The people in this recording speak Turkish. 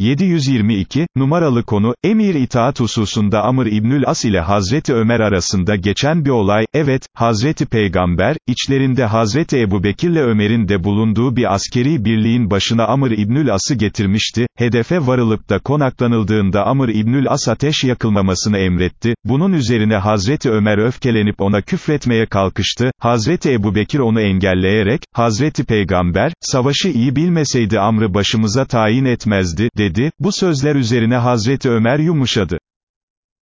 722, numaralı konu, emir itaat hususunda Amr İbnül As ile Hazreti Ömer arasında geçen bir olay, evet, Hazreti Peygamber, içlerinde Hazreti Ebu Bekirle Ömer'in de bulunduğu bir askeri birliğin başına Amr İbnül As'ı getirmişti, hedefe varılıp da konaklanıldığında Amr İbnül As ateş yakılmamasını emretti, bunun üzerine Hazreti Ömer öfkelenip ona küfretmeye kalkıştı, Hazreti Ebu Bekir onu engelleyerek, Hazreti Peygamber, savaşı iyi bilmeseydi Amr'ı başımıza tayin etmezdi, dedi, bu sözler üzerine Hazreti Ömer yumuşadı.